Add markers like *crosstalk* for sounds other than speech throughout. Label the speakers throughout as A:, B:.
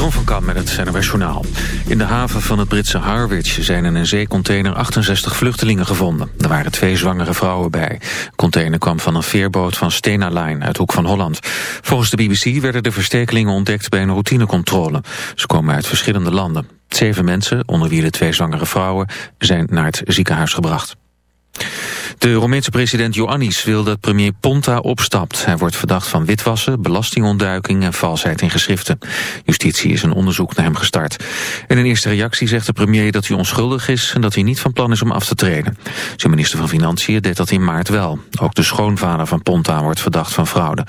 A: Jeroen van Kam met het NOS Journaal. In de haven van het Britse Harwich zijn in een zeecontainer 68 vluchtelingen gevonden. Er waren twee zwangere vrouwen bij. De container kwam van een veerboot van Stena Line uit Hoek van Holland. Volgens de BBC werden de verstekelingen ontdekt bij een routinecontrole. Ze komen uit verschillende landen. Zeven mensen, onder wie de twee zwangere vrouwen, zijn naar het ziekenhuis gebracht. De Romeinse president Ioannis wil dat premier Ponta opstapt. Hij wordt verdacht van witwassen, belastingontduiking en valsheid in geschriften. Justitie is een onderzoek naar hem gestart. In een eerste reactie zegt de premier dat hij onschuldig is... en dat hij niet van plan is om af te treden. Zijn minister van Financiën deed dat in maart wel. Ook de schoonvader van Ponta wordt verdacht van fraude.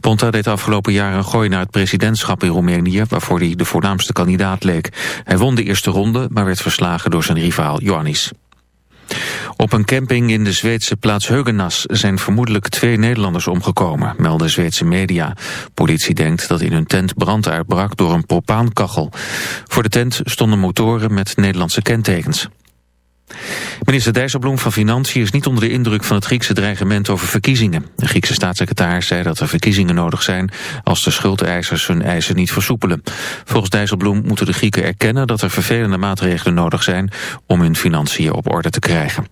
A: Ponta deed afgelopen jaar een gooi naar het presidentschap in Roemenië... waarvoor hij de voornaamste kandidaat leek. Hij won de eerste ronde, maar werd verslagen door zijn rivaal Ioannis. Op een camping in de Zweedse plaats Heugenas zijn vermoedelijk twee Nederlanders omgekomen, melden Zweedse media. Politie denkt dat in hun tent brand uitbrak door een propaankachel. Voor de tent stonden motoren met Nederlandse kentekens. Minister Dijsselbloem van Financiën is niet onder de indruk van het Griekse dreigement over verkiezingen. De Griekse staatssecretaris zei dat er verkiezingen nodig zijn als de schuldeisers hun eisen niet versoepelen. Volgens Dijsselbloem moeten de Grieken erkennen dat er vervelende maatregelen nodig zijn om hun financiën op orde te krijgen.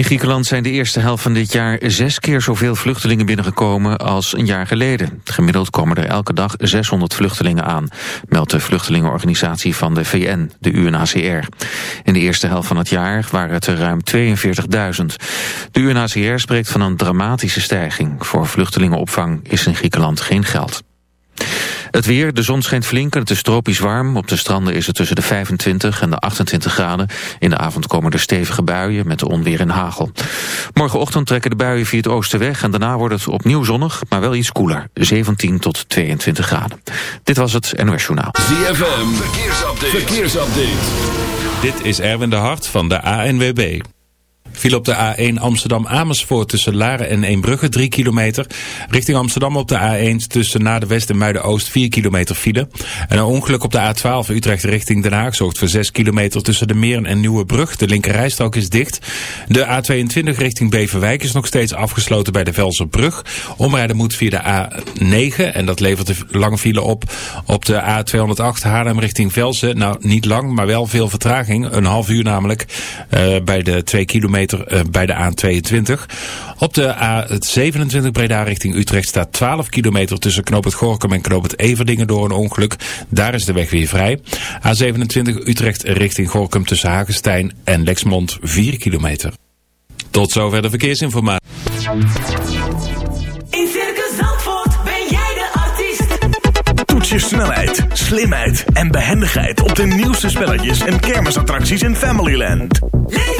A: In Griekenland zijn de eerste helft van dit jaar zes keer zoveel vluchtelingen binnengekomen als een jaar geleden. Gemiddeld komen er elke dag 600 vluchtelingen aan, meldt de vluchtelingenorganisatie van de VN, de UNHCR. In de eerste helft van het jaar waren het er ruim 42.000. De UNHCR spreekt van een dramatische stijging. Voor vluchtelingenopvang is in Griekenland geen geld. Het weer, de zon schijnt flink en het is tropisch warm. Op de stranden is het tussen de 25 en de 28 graden. In de avond komen er stevige buien met onweer en hagel. Morgenochtend trekken de buien via het oosten weg... en daarna wordt het opnieuw zonnig, maar wel iets koeler. 17 tot 22 graden. Dit was het NOS Journaal.
B: ZFM, verkeersupdate. verkeersupdate.
C: Dit is Erwin de Hart van de ANWB. Viel op de A1 Amsterdam-Amersfoort tussen Laren en Eembrugge 3 kilometer. Richting Amsterdam op de A1 tussen Naar de West en Muiden-Oost 4 kilometer file. En een ongeluk op de A12 Utrecht richting Den Haag zorgt voor 6 kilometer tussen de Meren en Nieuwebrug. De linkerrijstrook is dicht. De A22 richting Beverwijk is nog steeds afgesloten bij de Velserbrug. Omrijden moet via de A9 en dat levert de lange file op. Op de A208 Haarlem richting Velsen. Nou, niet lang, maar wel veel vertraging. Een half uur namelijk uh, bij de 2 kilometer uh, bij de A22. Op de A27 Breda richting Utrecht staat 12 kilometer tussen Knoop het Gorkum en Knoop het Everdingen door een ongeluk. Daar is de weg weer vrij. A27 Utrecht richting Gorkum tussen Hagenstein en Lexmond 4 kilometer. Tot zover de verkeersinformatie.
D: In Circus Zandvoort ben jij de artiest.
E: Toets je snelheid, slimheid en behendigheid op de nieuwste spelletjes en kermisattracties in Familyland.
D: Leef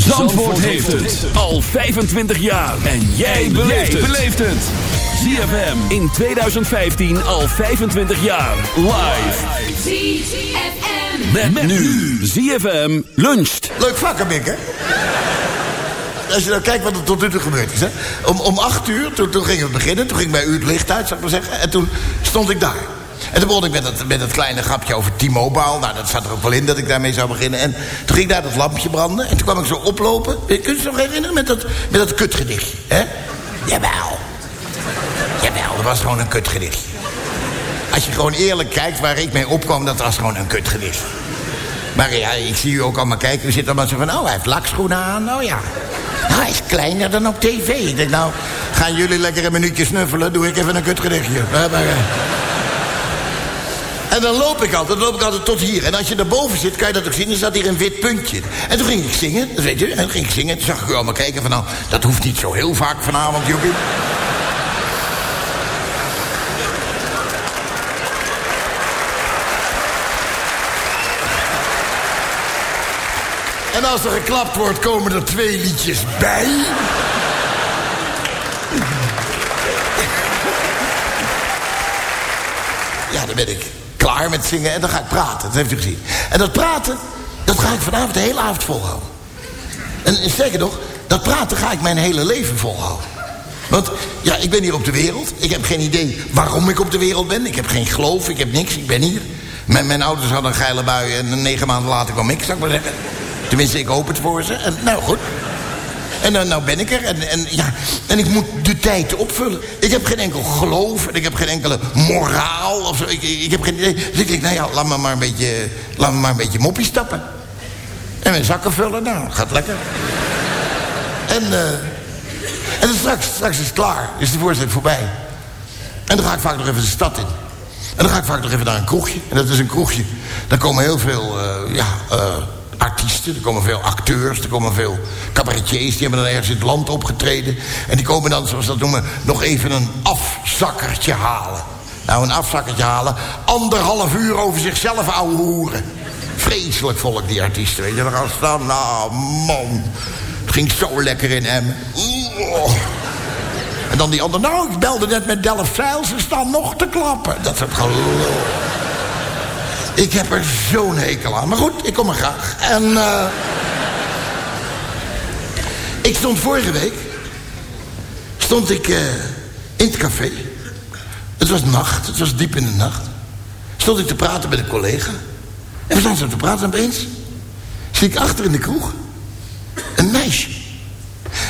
B: Zandvoort heeft het al 25 jaar. En jij beleeft het. ZFM in 2015 al 25 jaar. Live. Met, nu. ZFM luncht.
F: Leuk vak, hè, Mick, hè? Als je nou kijkt wat er tot nu toe gebeurd is, hè? Om, om uur, toen, gingen we beginnen. Toen ging bij u het licht uit, zou ik maar zeggen. En toen stond ik daar. En toen begon ik met dat, met dat kleine grapje over T-Mobile. Nou, dat zat er ook wel in dat ik daarmee zou beginnen. En toen ging daar dat lampje branden. En toen kwam ik zo oplopen. Kun je je nog herinneren? Met dat, met dat kutgedichtje, hè? jawel. Jawel, dat was gewoon een kutgedicht. Als je gewoon eerlijk kijkt waar ik mee opkwam, dat was gewoon een kutgedicht. Maar ja, ik zie u ook allemaal kijken. U zit allemaal zo van, oh, hij heeft lakschoenen aan. Nou ja, nou, hij is kleiner dan op tv. Ik denk, nou, gaan jullie lekker een minuutje snuffelen? Doe ik even een kutgedichtje. Maar, maar, eh. En dan loop ik altijd, dan loop ik altijd tot hier. En als je daarboven zit, kan je dat ook zien, dan staat hier een wit puntje. En toen ging ik zingen, dat weet je, en toen ging ik zingen. Toen zag ik u allemaal kijken van, nou, dat hoeft niet zo heel vaak vanavond, Joepie. En als er geklapt wordt, komen er twee liedjes bij. Ja, dan ben ik klaar met zingen en dan ga ik praten. Dat heeft u gezien. En dat praten, dat ga ik vanavond de hele avond volhouden. En, sterker nog, dat praten ga ik mijn hele leven volhouden. Want ja, ik ben hier op de wereld. Ik heb geen idee waarom ik op de wereld ben. Ik heb geen geloof, ik heb niks, ik ben hier. Mijn, mijn ouders hadden een geile bui en negen maanden later kwam ik, zou ik maar zeggen. Tenminste, ik hoop het voor ze. En, nou, goed. En dan nou ben ik er. En, en, ja, en ik moet de tijd opvullen. Ik heb geen enkel geloof. En ik heb geen enkele moraal. Of zo. Ik, ik, heb geen idee. Dus ik denk, nou ja, laat me maar een beetje, laat me maar een beetje moppie stappen. En mijn zakken vullen. Nou, gaat lekker. En, eh en dan straks, straks is het klaar. Is de voorstelling voorbij. En dan ga ik vaak nog even de stad in. En dan ga ik vaak nog even naar een kroegje. En dat is een kroegje. Daar komen heel veel, eh, ja... eh, artiesten, er komen veel acteurs, er komen veel cabaretiers... die hebben dan ergens in het land opgetreden. En die komen dan, zoals dat noemen, nog even een afzakkertje halen. Nou, een afzakkertje halen, anderhalf uur over zichzelf ouwe hoeren. Vreselijk volk, die artiesten, weet je. Dan gaan ze staan, nou, man, het ging zo lekker in hem. En dan die ander, nou, ik belde net met Delft Zeil, ze staan nog te klappen. Dat is het gelul. Ik heb er zo'n hekel aan. Maar goed, ik kom er graag. En eh ik stond vorige week... stond ik eh, in het café. Het was nacht, het was diep in de nacht. Stond ik te praten met een collega. En we staan zo te praten en opeens... zie ik achter in de kroeg... een meisje.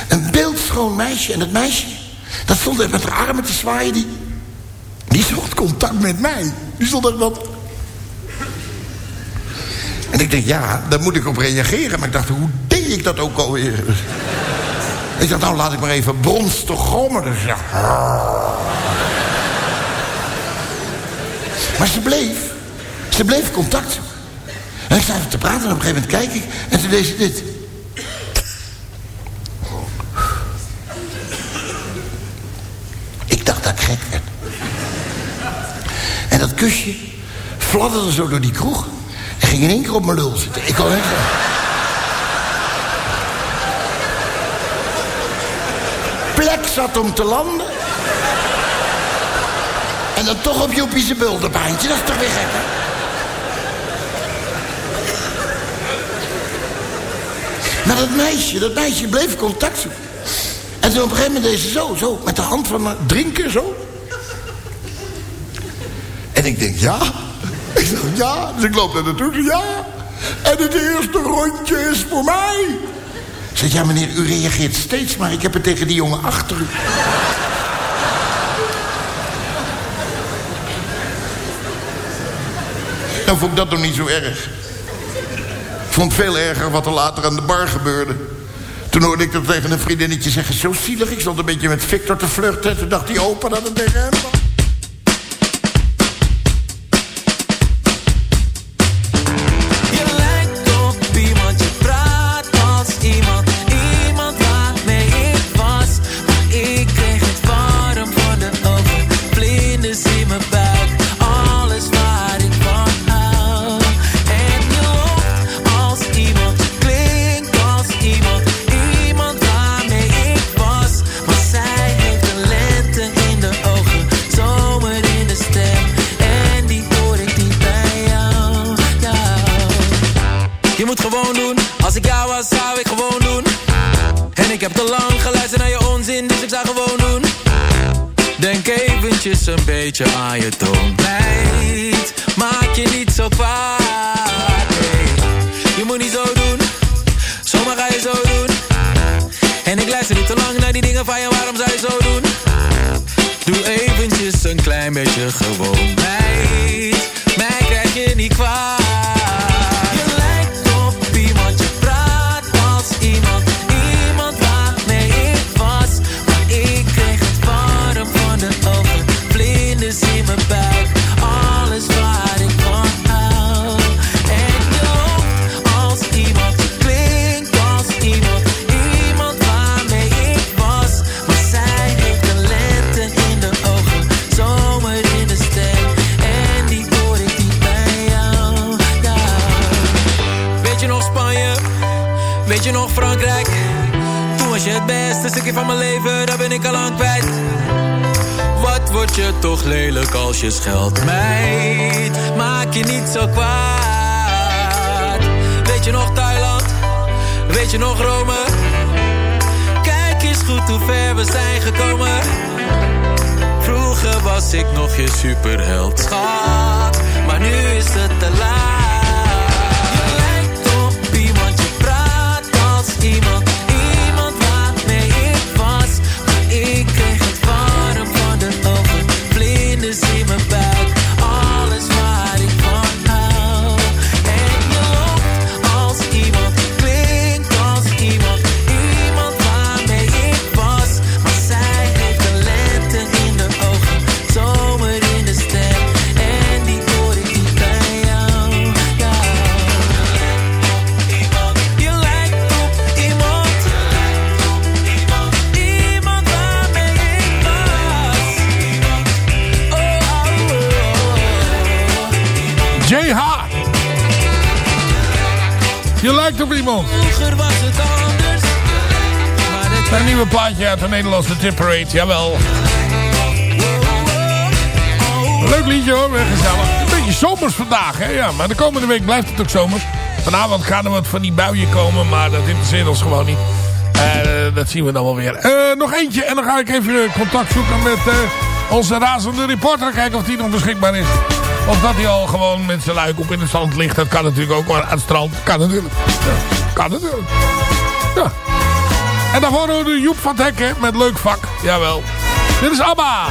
F: Een beeldschoon meisje. En dat meisje, dat stond met haar armen te zwaaien. Die, die zocht contact met mij. Die stond er wat... En ik denk, ja, daar moet ik op reageren. Maar ik dacht, hoe deed ik dat ook alweer? Ik dacht, nou laat ik maar even brons te grommen. Maar ze bleef. Ze bleef contact. En ik sta te praten en op een gegeven moment kijk ik. En toen deed ze dit. Ik dacht dat ik gek werd. En dat kusje fladderde zo door die kroeg. Ging in één keer op mijn lul zitten. Ik kon echt... Plek zat om te landen. En dan toch op Joepie zijn bulderbaantje. Dat is toch weer gek, hè? Maar dat meisje, dat meisje bleef contact zoeken. En toen op een gegeven moment deed ze zo, zo, met de hand van drinken, zo. En ik denk, ja. Ik zeg, ja. Dus ik loop naar naartoe, ja. En het eerste rondje is voor mij. Zeg, ja meneer, u reageert steeds maar. Ik heb het tegen die jongen achter u. Nou vond ik dat nog niet zo erg. Ik vond veel erger wat er later aan de bar gebeurde. Toen hoorde ik dat tegen een vriendinnetje zeggen... zo zielig, ik stond een beetje met Victor te flirten. Toen dacht die opa dat het tegen.
D: Klein beetje gewoon. Je meid? Maak je niet zo kwaad. Weet je nog Thailand? Weet je nog Rome? Kijk eens goed hoe ver we zijn gekomen. Vroeger was ik nog je superheld, schat. Maar nu is het te laat.
G: Plaatje uit de Nederlandse Tip Parade. Jawel. Leuk liedje hoor, gezellig. Een beetje zomers vandaag, hè? Ja, maar de komende week blijft het ook zomers. Vanavond gaan er wat van die buien komen, maar dat interesseert ons gewoon niet. Eh, dat zien we dan wel weer. Eh, nog eentje en dan ga ik even contact zoeken met eh, onze razende reporter. Kijken of die nog beschikbaar is. Of dat hij al gewoon met zijn luik op in het zand ligt. Dat kan natuurlijk ook, maar aan het strand kan natuurlijk. Ja, kan natuurlijk. Ja. En daarvoor we Joep van Hekken met Leuk Vak. Jawel. Dit is ABBA.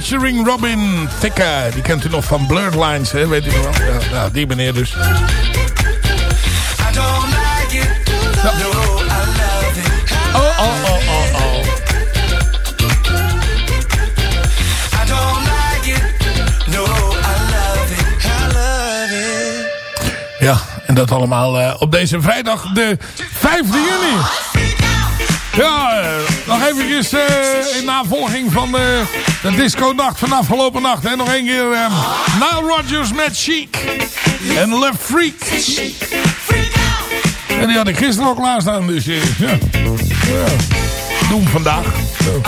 G: Featuring Robin Thicke. Die kent u nog van Blurred Lines, hè? weet u nog wel. Ja, nou, die meneer dus.
D: it
G: Oh, oh, oh, oh, oh. Ja, en dat allemaal uh, op deze vrijdag de 5e juni. Ja, uh, nog eventjes uh, in navolging van de, de disco-nacht van afgelopen nacht. En nog één keer um, Nile Rodgers met Chic. En Love Freak. En die had ik gisteren ook klaarstaan. Dus ja. Doen vandaag. Zo.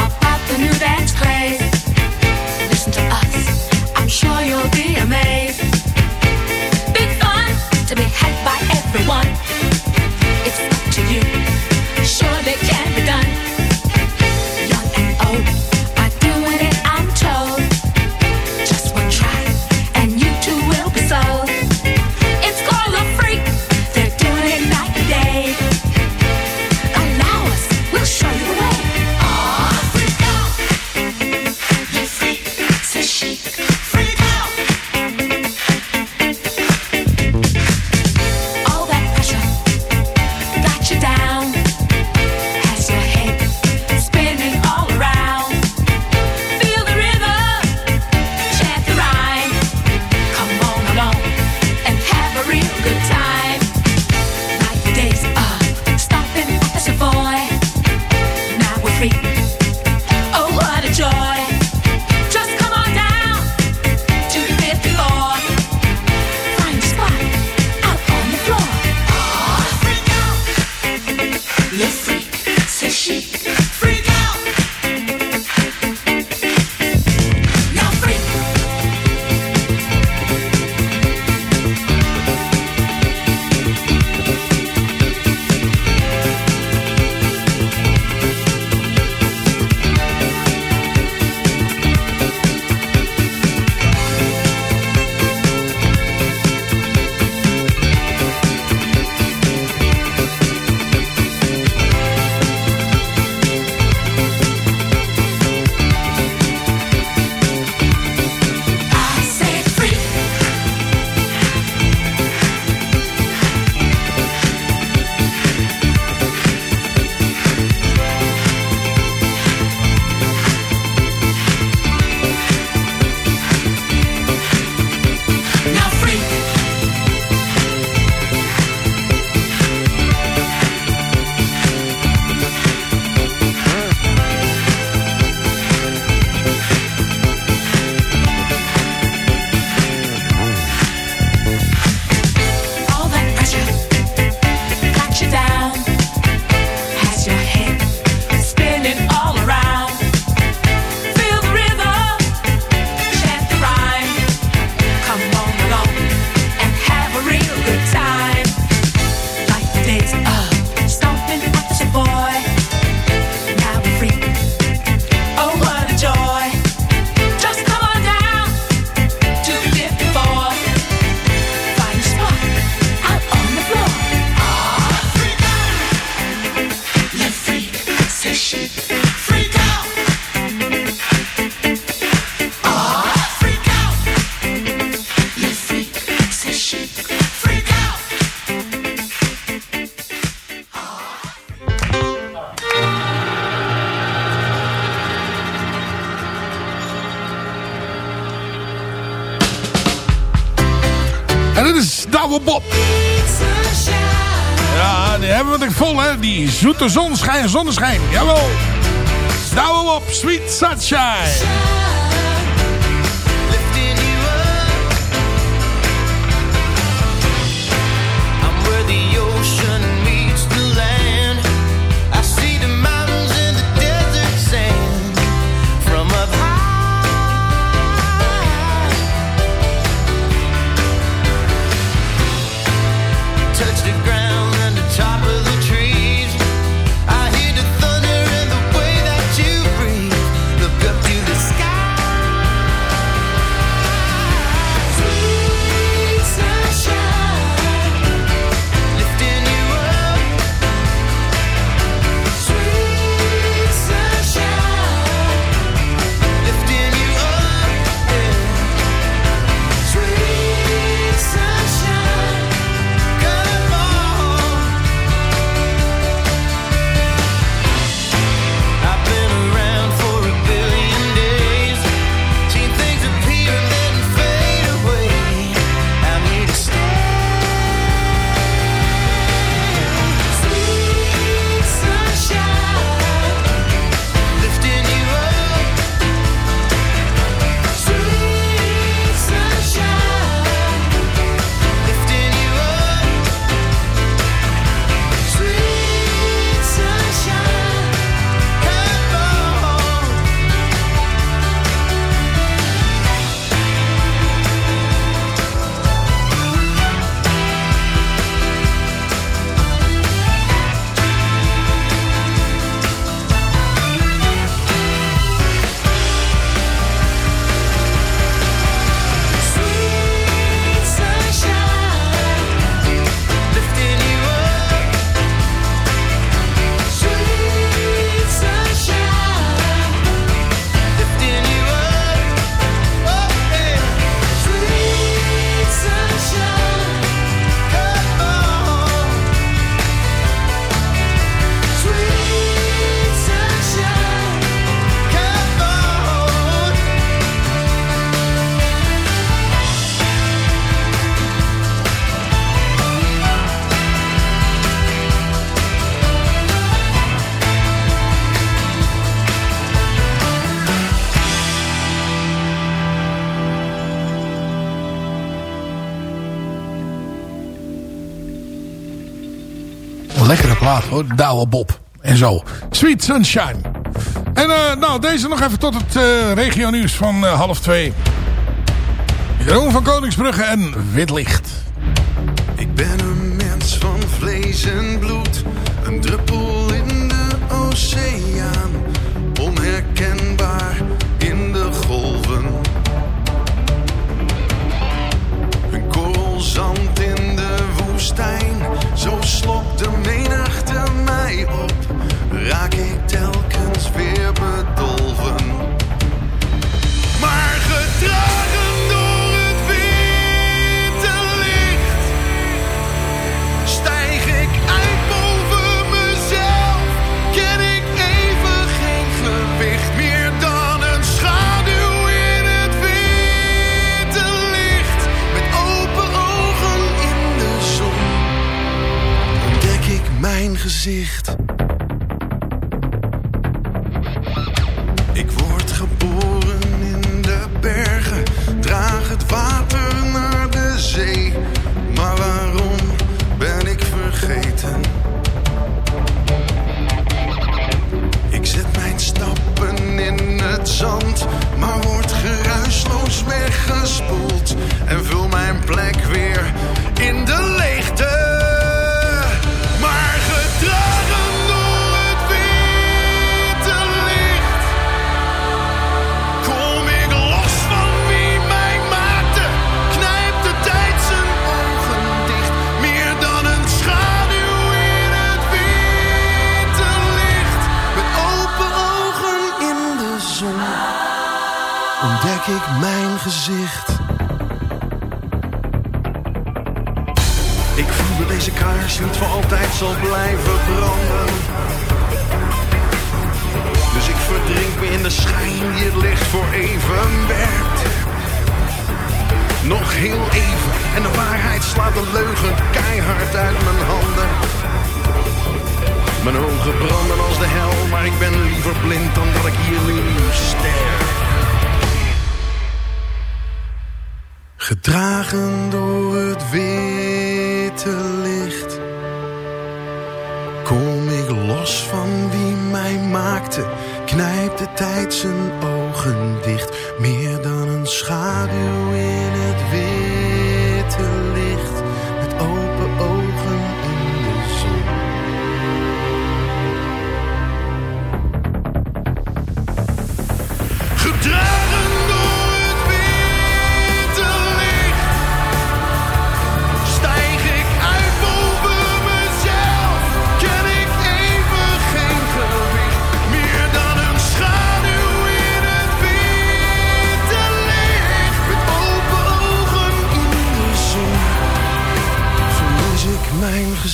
H: Zoete zonneschijn, zonneschijn. Jawel. Douwe Bob, Sweet Sunshine. Een lekkere plaat hoor, Douwe Bob. En zo. Sweet Sunshine. En eh, nou, deze nog even tot het eh regio nieuws van eh, half twee. Jeroen van Koningsbrugge en Wit Licht.
I: Ik ben een mens van vlees en bloed, een druppel in de oceaan, onherkenbaar in de golven. Een korrel zand in de woestijn, zo slokt de menigte mij op, raak ik telkens weer bedolven. Maar gedragen gezicht. Ontdek ik mijn gezicht. Ik voel dat deze kaars niet voor altijd zal blijven branden. Dus ik verdrink me in de schijn die het licht voor even werkt. Nog heel even en de waarheid slaat de leugen keihard uit mijn handen. Mijn ogen branden als de hel, maar ik ben liever blind dan dat ik hier nu sterf. Gedragen door het witte licht Kom ik los van wie mij maakte Knijpt de tijd zijn ogen dicht Meer dan een schaduw in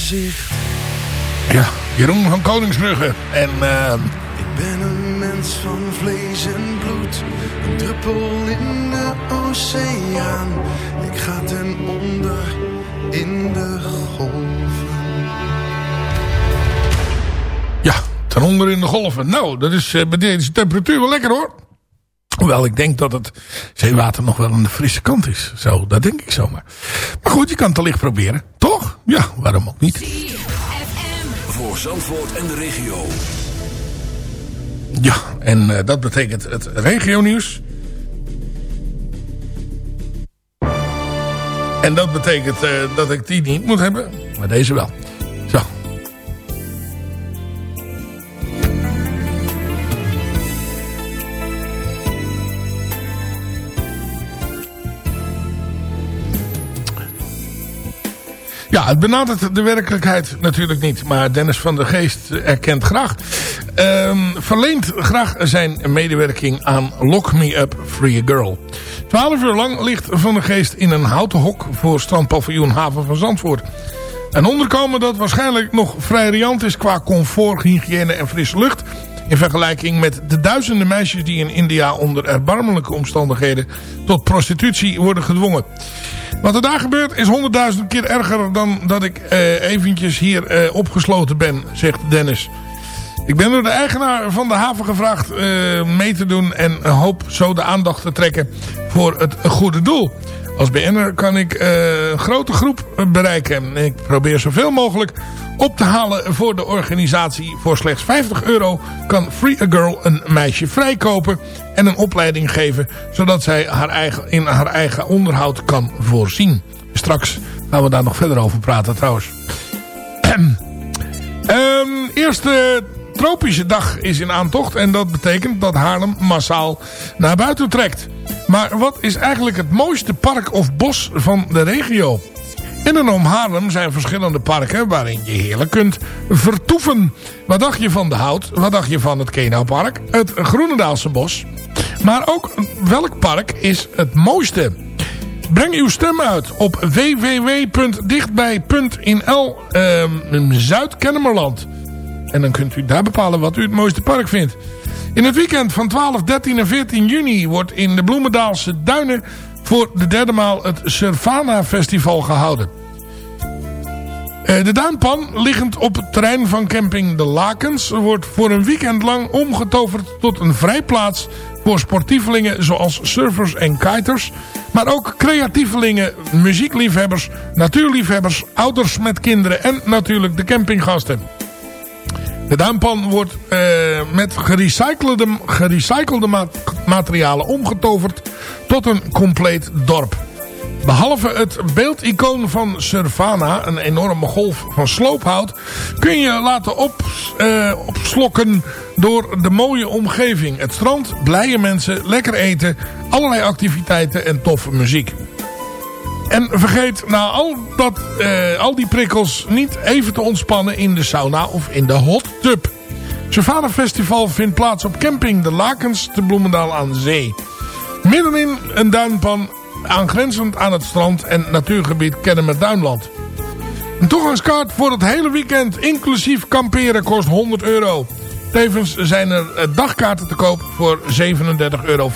I: gezicht
G: Ja, Jeroen van Koningsbrugge. En ehm,
I: Ik ben een mens van vlees en bloed Een druppel in de oceaan Ik ga ten onder in de golven
G: ja, ten onder in de golven. Nou, dat is eh, bij deze temperatuur wel lekker hoor. Hoewel ik denk dat het zeewater nog wel aan de frisse kant is. Zo, dat denk ik zomaar. Maar goed, je kan het allicht proberen. Toch? Waarom ook niet.
B: Voor Zandvoort en de regio.
G: Ja, en eh, dat betekent het regionieuws. En dat betekent eh, dat ik die niet moet hebben. Maar deze wel. Het benadert de werkelijkheid natuurlijk niet. Maar Dennis van der Geest erkent graag. ehm, verleent graag zijn medewerking aan Lock Me Up Free Girl. Twaalf uur lang ligt Van der Geest in een houten hok voor strandpaviljoen Haven van Zandvoort. Een onderkomen dat waarschijnlijk nog vrij riant is qua comfort, hygiëne en frisse lucht. In vergelijking met de duizenden meisjes die in India onder erbarmelijke omstandigheden tot prostitutie worden gedwongen. Wat er daar gebeurt is honderdduizend keer erger dan dat ik eh, eventjes hier eh, opgesloten ben, zegt Dennis. Ik ben door de eigenaar van de haven gevraagd eh, mee te doen en hoop zo de aandacht te trekken voor het goede doel. Als BN'er kan ik eh, een grote groep bereiken. Ik probeer zoveel mogelijk op te halen voor de organisatie. Voor slechts 50 euro kan Free a Girl een meisje vrijkopen en een opleiding geven. Zodat zij haar eigen, in haar eigen onderhoud kan voorzien. Straks gaan we daar nog verder over praten trouwens. *clears throat* Ehm, eerste tropische dag is in aantocht. En dat betekent dat Haarlem massaal naar buiten trekt. Maar wat is eigenlijk het mooiste park of bos van de regio? In en om Haarlem zijn verschillende parken waarin je heerlijk kunt vertoeven. Wat dacht je van de Hout? Wat dacht je van het Kenaupark? Het Groenendaalse bos? Maar ook welk park is het mooiste? Breng uw stem uit op www.dichtbij.nl ehm, Zuid-Kennemerland. En dan kunt u daar bepalen wat u het mooiste park vindt. In het weekend van 12, 13 en 14 juni wordt in de Bloemendaalse Duinen voor de derde maal het Surfana Festival gehouden. Eh, De duinpan, liggend op het terrein van camping De Lakens, wordt voor een weekend lang omgetoverd tot een vrijplaats voor sportievelingen zoals surfers en kiters, maar ook creatievelingen, muziekliefhebbers, natuurliefhebbers, ouders met kinderen en natuurlijk de campinggasten. De duimpan wordt eh, met gerecyclede, gerecyclede ma- materialen omgetoverd tot een compleet dorp. Behalve het beeldicoon van Surfana, een enorme golf van sloophout, kun je laten op, eh, opslokken door de mooie omgeving. Het strand, blije mensen, lekker eten, allerlei activiteiten en toffe muziek. En vergeet na al, dat, eh, al die prikkels niet even te ontspannen in de sauna of in de hot tub. Savannah Festival vindt plaats op camping De Lakens te Bloemendaal aan Zee. Middenin een duinpan aangrenzend aan het strand en natuurgebied Kennemer Duinland. Een toegangskaart voor het hele weekend inclusief kamperen kost 100 euro. Tevens zijn er eh, dagkaarten te koop voor 37,50 euro.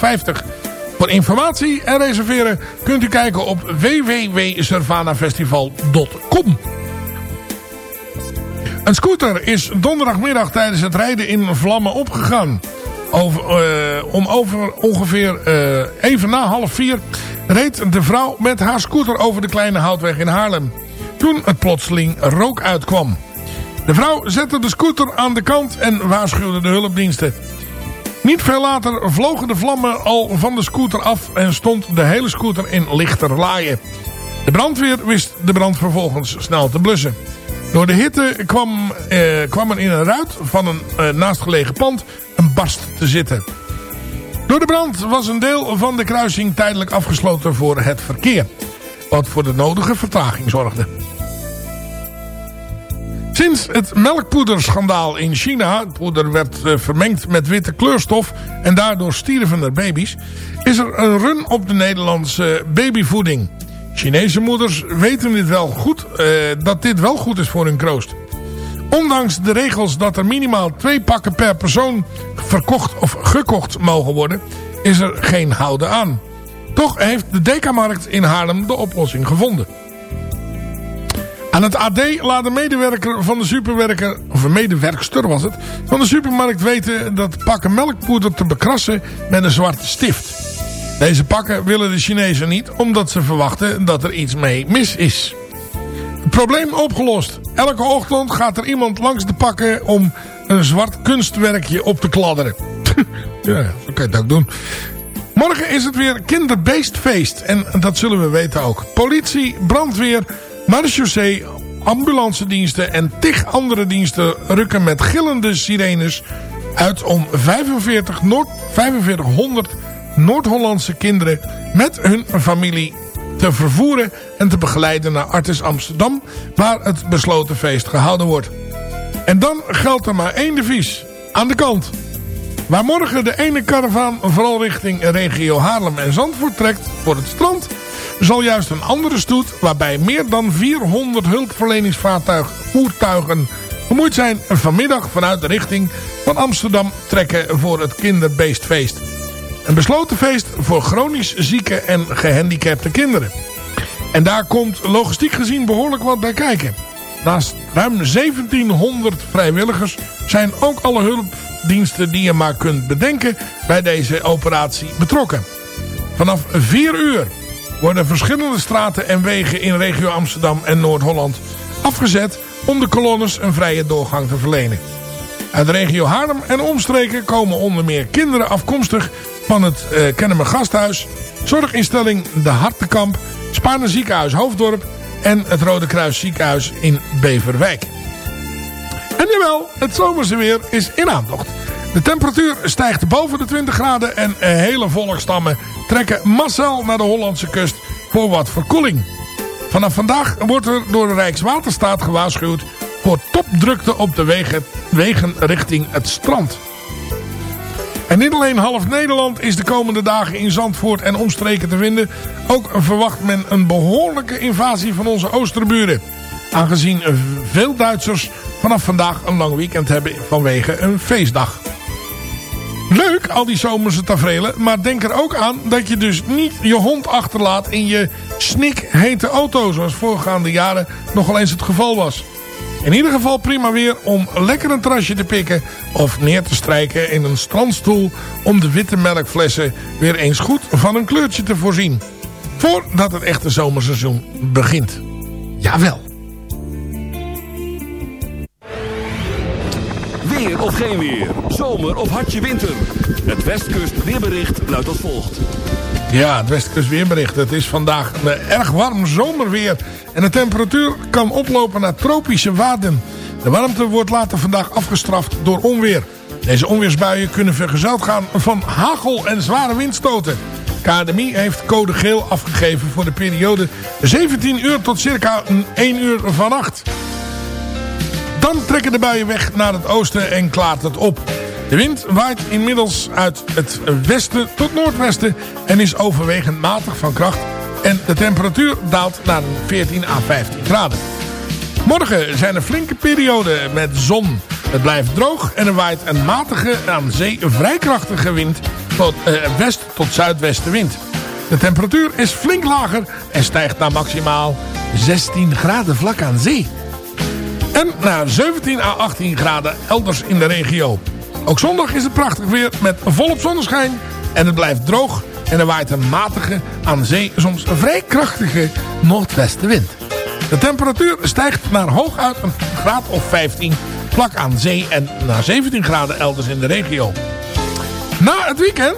G: Voor informatie en reserveren kunt u kijken op www.servanafestival.com. Een scooter is donderdagmiddag tijdens het rijden in vlammen opgegaan. Over, eh, om over ongeveer eh, even na half vier reed de vrouw met haar scooter over de kleine houtweg in Haarlem. Toen het plotseling rook uitkwam. De vrouw zette de scooter aan de kant en waarschuwde de hulpdiensten. Niet veel later vlogen de vlammen al van de scooter af en stond de hele scooter in lichter laaien. De brandweer wist de brand vervolgens snel te blussen. Door de hitte kwam, eh, kwam er in een ruit van een eh, naastgelegen pand een barst te zitten. Door de brand was een deel van de kruising tijdelijk afgesloten voor het verkeer. Wat voor de nodige vertraging zorgde. Sinds het melkpoederschandaal in China, het poeder werd eh, vermengd met witte kleurstof en daardoor stierven er baby's, is er een run op de Nederlandse babyvoeding. Chinese moeders weten dit wel goed, eh, dat dit wel goed is voor hun kroost. Ondanks de regels dat er minimaal twee pakken per persoon verkocht of gekocht mogen worden, is er geen houden aan. Toch heeft de Dekamarkt in Haarlem de oplossing gevonden. Aan het AD laat een medewerker van de superwerker, of een medewerkster was het, van de supermarkt weten dat pakken melkpoeder te bekrassen met een zwarte stift. Deze pakken willen de Chinezen niet, omdat ze verwachten dat er iets mee mis is. Het probleem opgelost. Elke ochtend gaat er iemand langs de pakken om een zwart kunstwerkje op te kladderen. *laughs* ja, zo kan je het ook doen. Morgen is het weer kinderbeestfeest. En dat zullen we weten ook. Politie, brandweer, marechaussee, ambulancediensten en tig andere diensten rukken met gillende sirenes uit om 45 Noord, 4500 Noord-Hollandse kinderen met hun familie te vervoeren en te begeleiden naar Artis Amsterdam, waar het besloten feest gehouden wordt. En dan geldt er maar één devies. Aan de kant. Waar morgen de ene karavaan vooral richting regio Haarlem en Zandvoort trekt voor het strand... zal juist een andere stoet waarbij meer dan 400 hulpverleningsvoertuigen gemoeid zijn... vanmiddag vanuit de richting van Amsterdam trekken voor het kinderbeestfeest. Een besloten feest voor chronisch zieke en gehandicapte kinderen. En daar komt logistiek gezien behoorlijk wat bij kijken. Naast ruim 1700 vrijwilligers zijn ook alle hulpdiensten die je maar kunt bedenken bij deze operatie betrokken. Vanaf 4 uur worden verschillende straten en wegen in regio Amsterdam en Noord-Holland afgezet om de kolonnes een vrije doorgang te verlenen. Uit regio Haarlem en omstreken komen onder meer kinderen afkomstig van het uh, Kennemer Gasthuis, zorginstelling De Hartenkamp, Spaarne Ziekenhuis Hoofddorp en het Rode Kruis Ziekenhuis in Beverwijk. En jawel, het zomerse weer is in aantocht. De temperatuur stijgt boven de 20 graden en hele volkstammen trekken massaal naar de Hollandse kust voor wat verkoeling. Vanaf vandaag wordt er door de Rijkswaterstaat gewaarschuwd voor topdrukte op de wegen, wegen richting het strand. En niet alleen half Nederland is de komende dagen in Zandvoort en omstreken te vinden. Ook verwacht men een behoorlijke invasie van onze oosterburen. Aangezien veel Duitsers vanaf vandaag een lang weekend hebben vanwege een feestdag. Leuk, al die zomerse tafereelen. Maar denk er ook aan dat je dus niet je hond achterlaat in je snikhete auto. Zoals voorgaande jaren nogal eens het geval was. In ieder geval prima weer om lekker een terrasje te pikken of neer te strijken in een strandstoel om de witte melkflessen weer eens goed van een kleurtje te voorzien. Voordat het echte zomerseizoen begint. Jawel.
B: Of geen weer. Zomer of hartje winter. Het Westkust weerbericht luidt als volgt.
G: Ja, het Westkust weerbericht. Het is vandaag een erg warm zomerweer. En de temperatuur kan oplopen naar tropische waarden. De warmte wordt later vandaag afgestraft door onweer. Deze onweersbuien kunnen vergezeld gaan van hagel en zware windstoten. KDMI heeft code geel afgegeven voor de periode 17 uur tot circa 1 uur vannacht. Dan trekken de buien weg naar het oosten en klaart het op. De wind waait inmiddels uit het westen tot noordwesten en is overwegend matig van kracht. En de temperatuur daalt naar 14 à 15 graden. Morgen zijn er flinke perioden met zon. Het blijft droog en er waait een matige aan zee vrij krachtige wind tot eh, west tot zuidwestenwind. De temperatuur is flink lager en stijgt naar maximaal 16 graden vlak aan zee. En naar 17 à 18 graden elders in de regio. Ook zondag is het prachtig weer met volop zonneschijn en het blijft droog en er waait een matige, aan zee soms vrij krachtige noordwestenwind. De temperatuur stijgt naar hooguit een graad of 15 vlak aan zee en naar 17 graden elders in de regio. Na het weekend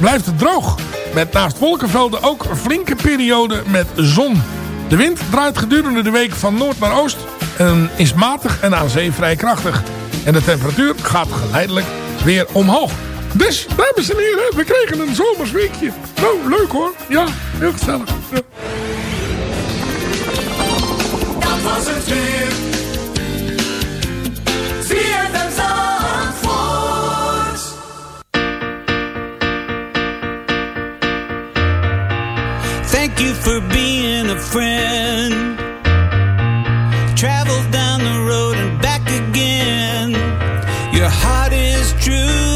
G: blijft het droog. Met naast wolkenvelden ook flinke periode met zon. De wind draait gedurende de week van noord naar oost en is matig en aan zee vrij krachtig. En de temperatuur gaat geleidelijk weer omhoog. Dus, dames en heren, we kregen een zomers weekje. Nou, leuk hoor. Ja, heel gezellig.
J: Dat was het weer.
D: Thank you for being a friend. True,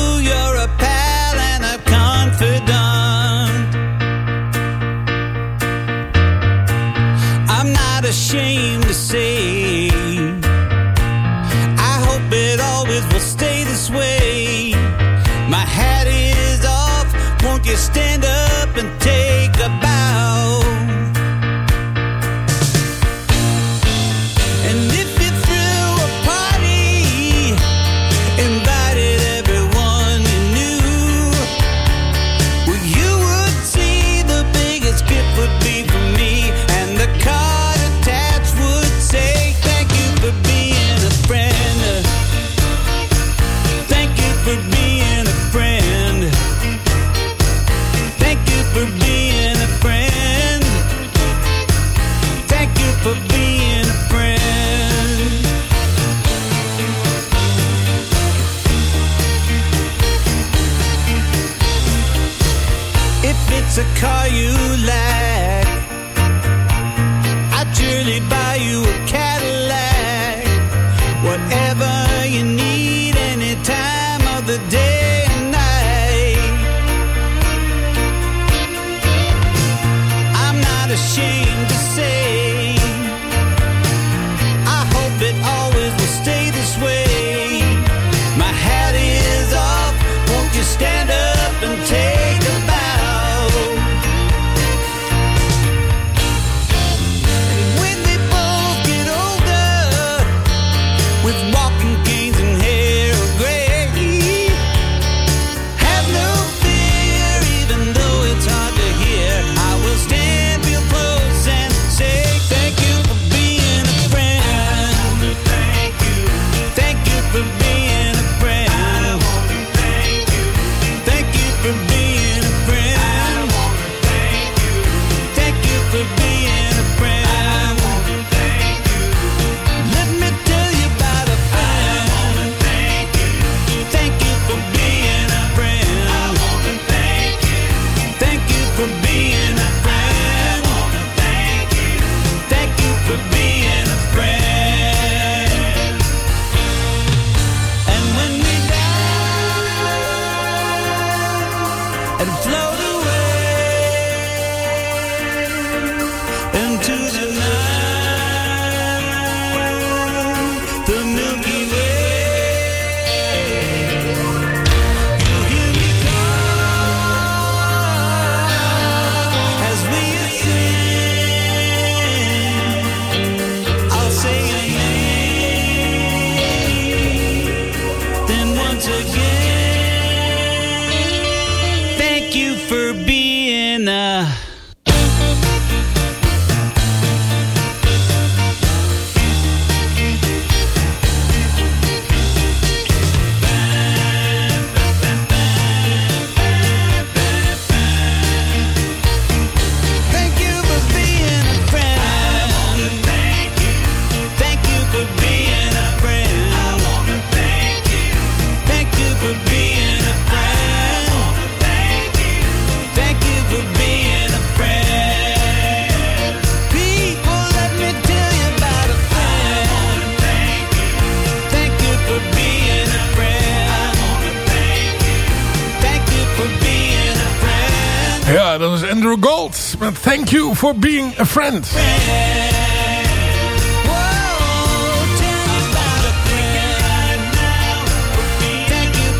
G: Andrew Gold. Thank You for Being a Friend.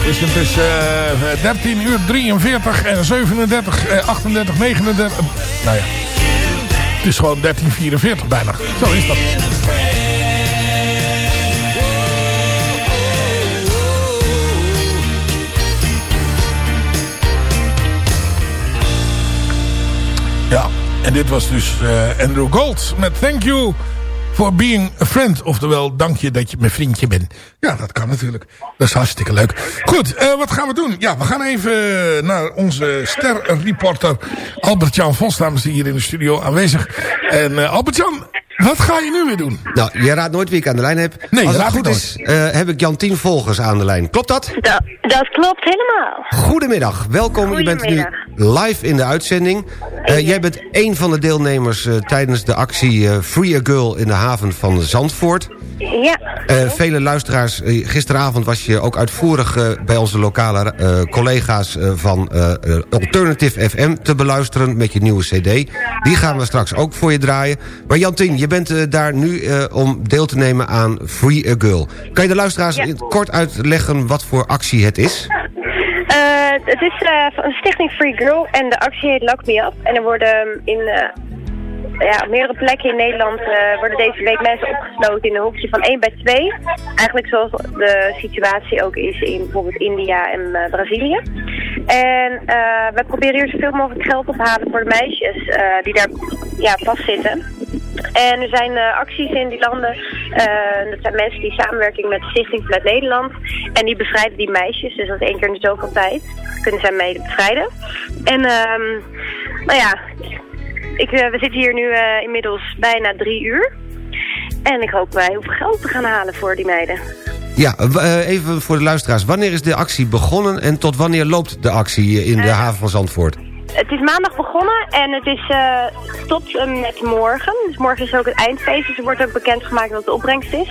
G: Dus het is eh 13 uur 43 en 37, eh, 38, 39. eh, nou ja. Het is gewoon 1344 bijna. Zo is dat. En dit was dus eh, Andrew Gold met Thank You for Being a Friend. Oftewel, dank je dat je mijn vriendje bent. Ja, dat kan natuurlijk. Dat is hartstikke leuk. Goed, eh, wat gaan we doen? Ja, we gaan even naar onze sterreporter Albert-Jan Vos. Dames die hier in de studio aanwezig. En eh, Albert-Jan, wat ga je nu weer doen?
K: Nou, je raadt nooit wie ik aan de lijn heb.
G: Nee,
K: Als het
G: raad
K: goed is, eh, heb ik Jan 10 volgers aan de lijn. Klopt dat?
L: Dat, dat klopt helemaal.
K: Goedemiddag, welkom. Je bent nu live in de uitzending. Eh, jij bent een van de deelnemers eh, tijdens de actie Free a Girl in de haven van Zandvoort.
L: Ja.
K: Eh, vele luisteraars, gisteravond was je ook uitvoerig bij onze lokale eh, collega's van eh, eh, Alternative FM te beluisteren met je nieuwe cd. Die gaan we straks ook voor je draaien. Maar Jantien, je bent eh, daar nu eh, om deel te nemen aan Free a Girl. Kan je de luisteraars in kort uitleggen wat voor actie het is?
L: Eh, het is van de stichting Free Girl en de actie heet Lock Me Up. En er worden in eh, ja, op meerdere plekken in Nederland worden deze week mensen opgesloten in een hokje van 1 bij 2. Eigenlijk zoals de situatie ook is in bijvoorbeeld India en Brazilië. En eh we proberen hier zoveel mogelijk geld op te halen voor de meisjes die daar ja, vastzitten. En er zijn eh, acties in die landen. Eh, dat zijn mensen die samenwerking met de Stichting vanuit Nederland. En die bevrijden die meisjes. Dus dat is één keer in de zoveel tijd. Kunnen zij mee bevrijden. En ehm nou ja, ik, eh, we zitten hier nu inmiddels bijna drie uur. En ik hoop wij heel veel geld te gaan halen voor die meiden.
K: Ja, even voor de luisteraars. Wanneer is de actie begonnen en tot wanneer loopt de actie in de haven van Zandvoort?
L: Het is maandag begonnen en het is eh, tot en met morgen. Dus morgen is ook het eindfeest. Dus er wordt ook bekendgemaakt wat de opbrengst is.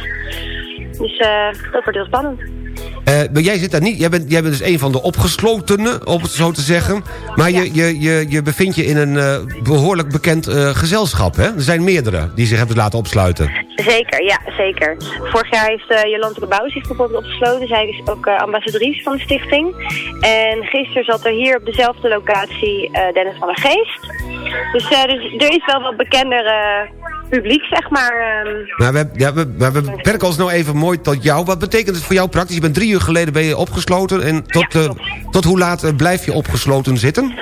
L: Dus eh, dat wordt heel spannend.
K: Eh, maar jij zit daar niet. Jij bent, jij bent dus een van de opgeslotenen, om het zo te zeggen. Maar je, je, je, je bevindt je in een eh, behoorlijk bekend eh, gezelschap, hè? Er zijn meerdere die zich hebben laten opsluiten.
L: Zeker, ja, zeker. Vorig jaar heeft uh, Jolante Gebouw zich bijvoorbeeld opgesloten. Zij is ook ambassadrice van de stichting. En gisteren zat er hier op dezelfde locatie Dennis van der Geest. Dus, dus er is wel wat bekender publiek, zeg maar.
K: Maar we, ja, we, maar we beperken ons nou even mooi tot jou. Wat betekent het voor jou praktisch? Je bent drie uur geleden ben je opgesloten. En tot, ja, tot hoe laat blijf je opgesloten zitten?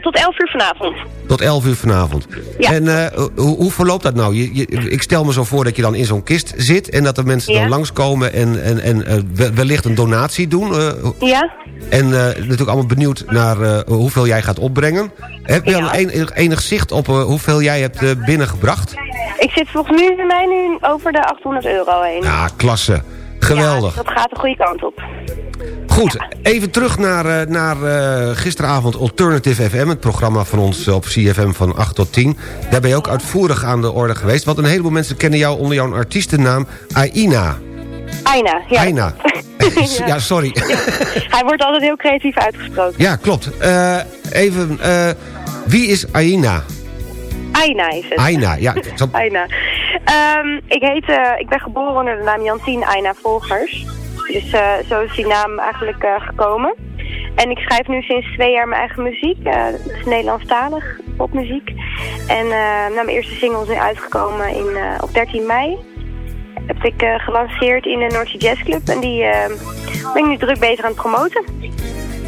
L: tot elf uur vanavond.
K: Tot 11 uur vanavond.
L: Ja.
K: En uh, hoe, hoe verloopt dat nou? Je, je, ik stel me zo voor dat je dan in zo'n kist zit... en dat er mensen ja. dan langskomen en, en, en wellicht een donatie doen. Uh,
L: ja.
K: En natuurlijk allemaal benieuwd naar hoeveel jij gaat opbrengen. Heb je dan enig, enig zicht op hoeveel jij hebt binnengebracht?
L: Ik zit volgens nu bij mij nu over de 800 euro heen.
K: Ja, klasse. Geweldig.
L: Ja, dat gaat de goede kant op.
K: Goed, even terug naar, naar uh, gisteravond Alternative FM... het programma van ons op CFM van 8 tot 10. Daar ben je ook uitvoerig aan de orde geweest. Want een heleboel mensen kennen jou onder jouw artiestennaam Aina.
L: Aina, ja.
K: Aina. ja. *laughs* *laughs* ja. sorry. Ja.
L: Hij wordt altijd heel creatief uitgesproken.
K: Ja, klopt. Uh, even, uh, wie is Aina?
L: Aina is het.
K: Aina, ja. *laughs*
L: Aina. Um, ik, heet, uh, ik ben geboren onder de naam Jantien Aina Volgers. Dus uh, zo is die naam eigenlijk uh, gekomen. En ik schrijf nu sinds twee jaar mijn eigen muziek. Het is Nederlandstalig, popmuziek. En nou, mijn eerste single is nu uitgekomen in, op 13 mei. Heb ik gelanceerd in de Noordse Jazz Club. En die ben ik nu druk bezig aan het promoten.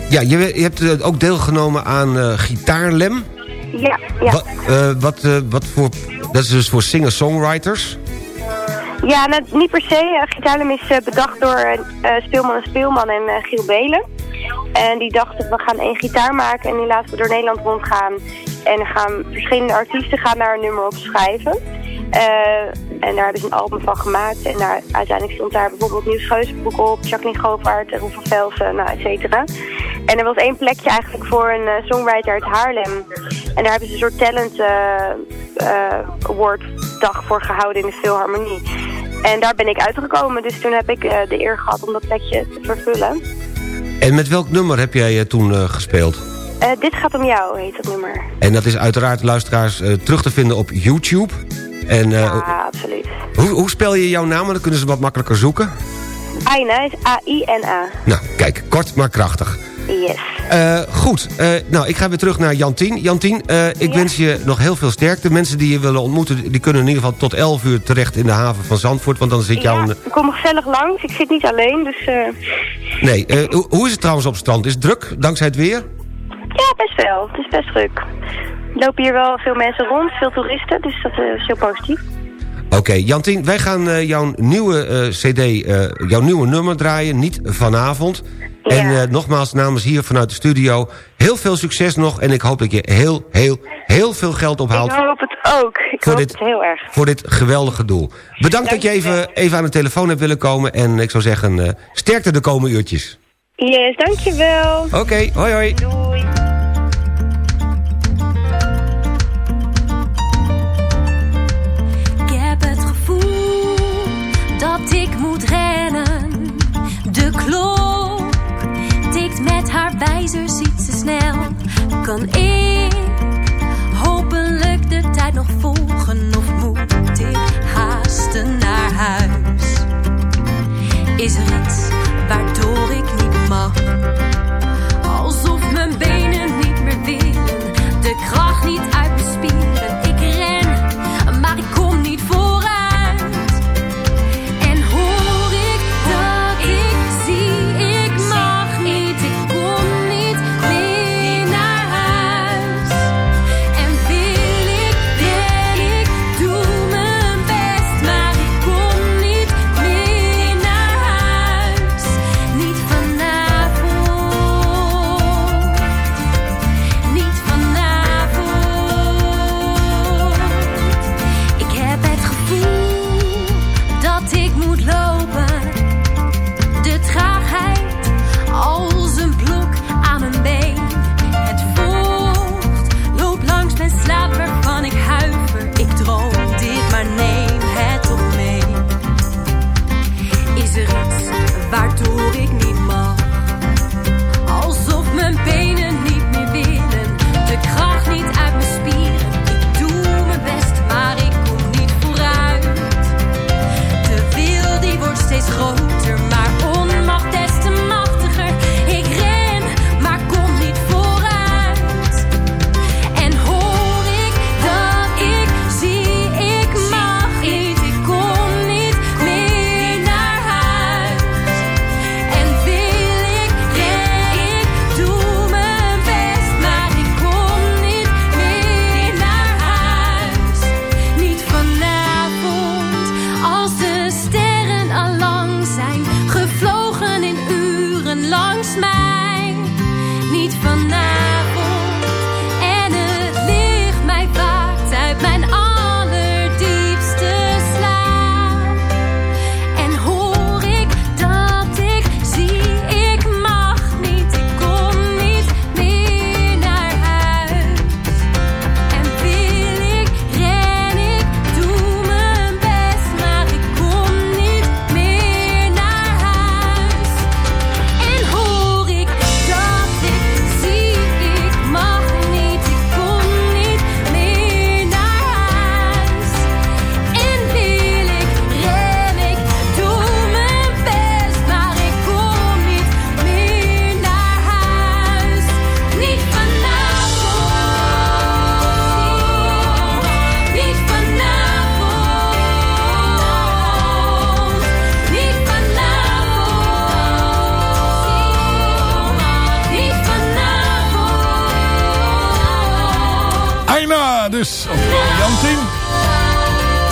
K: Ja, je, je hebt ook deelgenomen aan Gitaarlem.
L: Ja, ja.
K: Wat, uh, wat, wat voor, dat is dus voor singer-songwriters?
L: Ja, nou, niet per se. Gitaarlem is bedacht door Speelman en Speelman en Giel Belen. En die dachten, we gaan één gitaar maken en die laten we door Nederland rondgaan. En gaan verschillende artiesten gaan daar een nummer op schrijven. En daar hebben ze een album van gemaakt. En daar, uiteindelijk stond daar bijvoorbeeld Nieuws Geuzenbroek op, Jacqueline Govaert, Roel van Velsen, nou, et cetera. En er was één plekje eigenlijk voor een uh, songwriter uit Haarlem. En daar hebben ze een soort talent uh, award dag voor gehouden in de Philharmonie. En daar ben ik uitgekomen, dus toen heb ik de eer gehad om dat plekje te vervullen.
K: En met welk nummer heb jij toen gespeeld?
L: Eh, dit gaat om jou, heet dat nummer.
K: En dat is uiteraard, luisteraars, eh, terug te vinden op YouTube. En eh,
L: Ja, absoluut.
K: hoe, hoe spel je jouw naam? Dan kunnen ze wat makkelijker zoeken.
L: Aina is A-I-N-A.
K: Nou, kijk, kort maar krachtig.
L: Yes.
K: Eh, goed, eh, nou, ik ga weer terug naar Jantien. Jantien, ik wens je nog heel veel sterkte. Mensen die je willen ontmoeten, die kunnen in ieder geval tot 11 uur terecht in de haven van Zandvoort. Want dan zit jouw...
L: Ja, ik kom gezellig langs. Ik zit niet alleen, dus...
K: Nee, hoe- hoe is het trouwens op het strand? Is het druk, dankzij het weer?
L: ja, best wel. Het is best druk. Lopen hier wel veel mensen rond, veel toeristen, dus dat eh, is heel positief.
K: Oké, Jantien, wij gaan eh, jouw nieuwe eh, cd, jouw nieuwe nummer draaien, niet vanavond. En eh, nogmaals, namens hier vanuit de studio, heel veel succes nog. En ik hoop dat je heel, heel, heel veel geld ophaalt
L: Ik hoop het ook. Ik hoop
K: dit-
L: het heel erg.
K: voor dit geweldige doel. Bedankt dat je even, even aan de telefoon hebt willen komen. En ik zou zeggen, sterkte de komende uurtjes.
L: Yes, dankjewel.
K: Oké, hoi hoi.
L: Doei.
M: Wijzers iets te snel. Kan ik hopelijk de tijd nog volgen of moet ik haasten naar huis? Is er iets waardoor ik niet mag?
G: Dus, oftewel Jantien.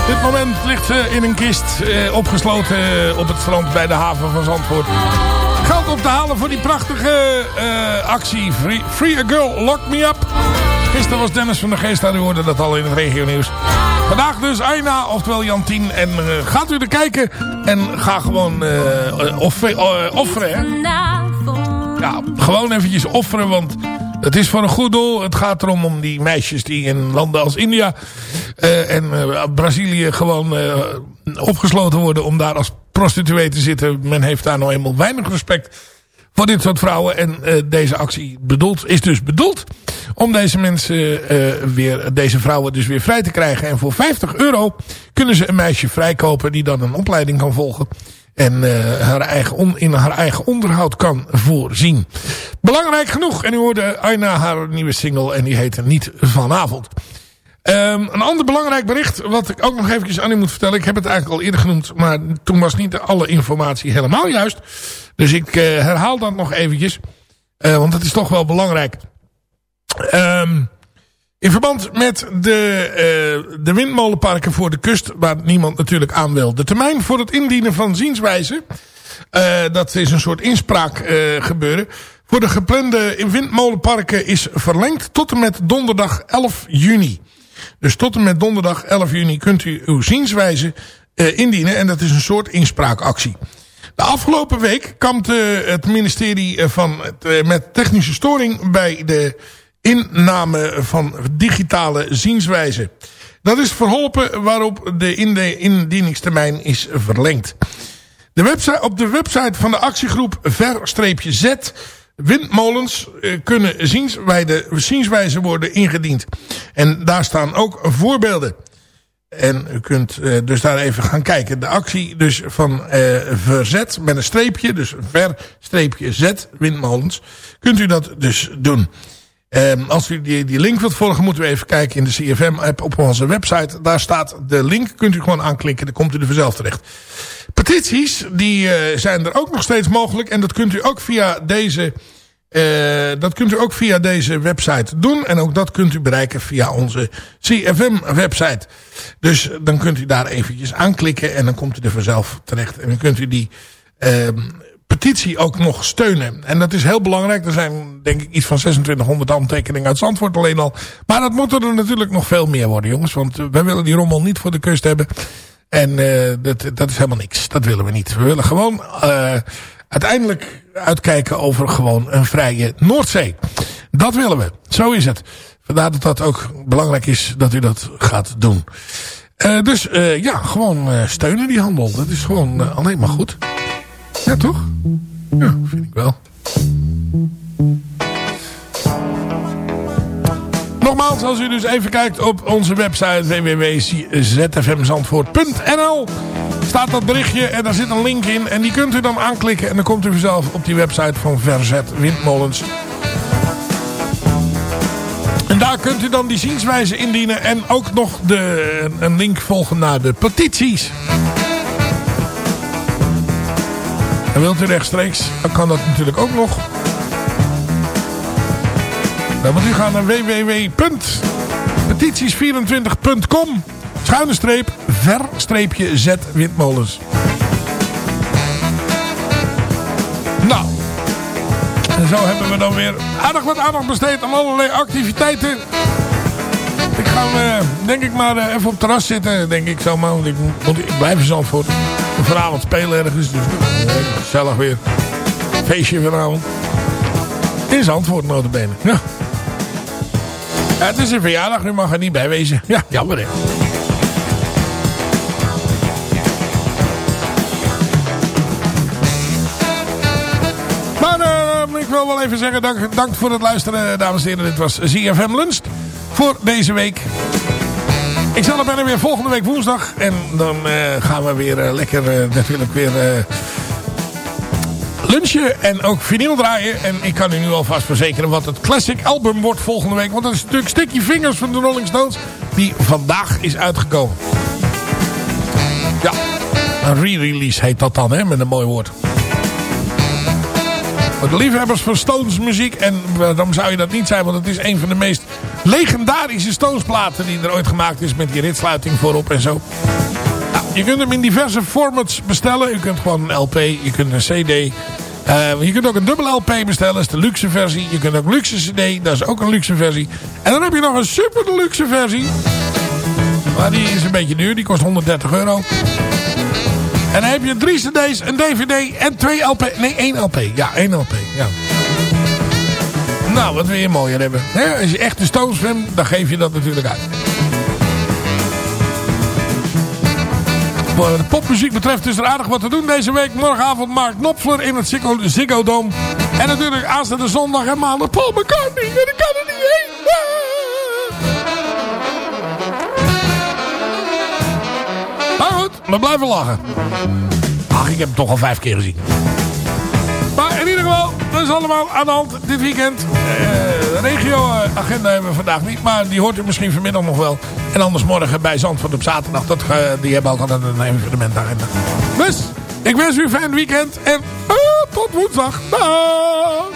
G: Op dit moment ligt ze in een kist eh, opgesloten eh, op het strand bij de haven van Zandvoort. Geld op te halen voor die prachtige eh, actie Free, Free a Girl, Lock Me Up. Gisteren was Dennis van der Geest daar, u hoorde dat al in het regionieuws. Vandaag dus Aina, oftewel Jantien. En eh, gaat u er kijken en ga gewoon eh, eh, offe- eh, offeren. Hè? Ja, gewoon eventjes offeren, want het is voor een goed doel. Het gaat erom om die meisjes die in landen als India eh, en eh, Brazilië gewoon eh, opgesloten worden om daar als prostituee te zitten. Men heeft daar nou eenmaal weinig respect voor dit soort vrouwen. En deze actie bedoeld, is dus bedoeld om deze mensen weer, deze vrouwen dus weer vrij te krijgen. En voor 50 euro kunnen ze een meisje vrijkopen die dan een opleiding kan volgen. En eh, haar eigen on, in haar eigen onderhoud kan voorzien. Belangrijk genoeg. En u hoorde Aina haar nieuwe single en die heette Niet Vanavond. Ehm, een ander belangrijk bericht, wat ik ook nog eventjes aan u moet vertellen. Ik heb het eigenlijk al eerder genoemd, maar toen was niet alle informatie helemaal juist. Dus ik eh, herhaal dat nog eventjes. Eh, want dat is toch wel belangrijk. Ehm, in verband met de, eh, de windmolenparken voor de kust, waar niemand natuurlijk aan wil. De termijn voor het indienen van zienswijzen, eh, dat is een soort inspraak eh, gebeuren. Voor de geplande windmolenparken is verlengd tot en met donderdag 11 juni. Dus tot en met donderdag 11 juni kunt u uw zienswijze indienen. En dat is een soort inspraakactie. De afgelopen week kampte het ministerie van, met technische storing bij de inname van digitale zienswijzen. Dat is verholpen waarop de indieningstermijn is verlengd. De website, op de website van de actiegroep ver-z windmolens eh, kunnen zienswijzen worden ingediend. En daar staan ook voorbeelden. En u kunt eh, dus daar even gaan kijken. De actie dus van eh, verzet met een streepje, dus ver-streepje z windmolens, kunt u dat dus doen. Ehm, als u die, die link wilt volgen, moeten we even kijken in de CFM-app op onze website. Daar staat de link, kunt u gewoon aanklikken, dan komt u er vanzelf terecht. Petities, die eh, zijn er ook nog steeds mogelijk. En dat kunt u ook via deze, eh, dat kunt u ook via deze website doen. En ook dat kunt u bereiken via onze CFM-website. Dus dan kunt u daar eventjes aanklikken en dan komt u er vanzelf terecht. En dan kunt u die ehm, petitie ook nog steunen. En dat is heel belangrijk. Er zijn denk ik iets van 2600 handtekeningen uit Zandvoort alleen al. Maar dat moeten er natuurlijk nog veel meer worden jongens. Want wij willen die rommel niet voor de kust hebben. En uh, dat, dat is helemaal niks. Dat willen we niet. We willen gewoon uh, uiteindelijk uitkijken over gewoon een vrije Noordzee. Dat willen we. Zo is het. Vandaar dat dat ook belangrijk is dat u dat gaat doen. Uh, dus ja, gewoon steunen die handel. Dat is gewoon alleen maar goed. Ja, toch? Ja, vind ik wel. Nogmaals, als u dus even kijkt op onze website www.zfmzandvoort.nl staat dat berichtje en daar zit een link in. En die kunt u dan aanklikken en dan komt u vanzelf op die website van Verzet Windmolens. En daar kunt u dan die zienswijze indienen en ook nog de, een link volgen naar de petities. En wilt u rechtstreeks, dan kan dat natuurlijk ook nog. Dan moet u gaan naar www.petities24.com Schuine streep, ver streepje Z windmolens. Nou. En zo hebben we dan weer aardig wat aandacht besteed aan allerlei activiteiten. Ik ga uh, denk ik maar uh, even op het terras zitten. Denk ik zo maar. Want ik, moet, ik blijf Zandvoort. Vanavond spelen ergens. Dus uh, gezellig weer. Feestje vanavond. In Zandvoort notabene. Ja. ja. Het is een verjaardag. U mag er niet bij wezen. Ja, jammer. Maar uh, ik wil wel even zeggen, dank, dank voor het luisteren, dames en heren. Dit was ZFM Lunch voor deze week. Ik zal er bijna weer volgende week woensdag. En dan uh, gaan we weer uh, lekker uh, natuurlijk weer lunchen en ook vinyl draaien. En ik kan u nu alvast verzekeren wat het classic album wordt volgende week. Want dat is natuurlijk Sticky Fingers van de Rolling Stones. Die vandaag is uitgekomen. Ja, een re-release heet dat dan, hè, met een mooi woord. Voor de liefhebbers van Stones muziek. En dan zou je dat niet zijn. Want het is een van de meest legendarische Stones platen die er ooit gemaakt is. Met die ritsluiting voorop en zo. Nou, je kunt hem in diverse formats bestellen. Je kunt gewoon een LP. Je kunt een CD. Uh, je kunt ook een dubbel LP bestellen. Dat is de luxe versie. Je kunt ook luxe CD. Dat is ook een luxe versie. En dan heb je nog een super deluxe versie. Maar die is een beetje duur. Die kost 130 euro. En dan heb je drie cd's, een dvd en twee LP. Nee, één LP. Ja, één LP. Ja. Nou, wat wil je mooier hebben. He, als je echt een Stones fan, dan geef je dat natuurlijk uit. Wat de popmuziek betreft is er aardig wat te doen deze week. Morgenavond Mark Knopfler in het Ziggo, Dome. En natuurlijk aanstaande zondag en maandag Paul McCartney. En ik kan er niet heen. Maar goed, we blijven lachen. Ach, ik heb hem toch al vijf keer gezien. Geval, dat is allemaal aan de hand dit weekend. Eh, de regio-agenda hebben we vandaag niet, maar die hoort u misschien vanmiddag nog wel. En anders morgen bij Zandvoort op zaterdag. Dat, eh, die hebben altijd een evenementagenda. Dus, ik wens u een fijn weekend en eh, tot woensdag. Dag!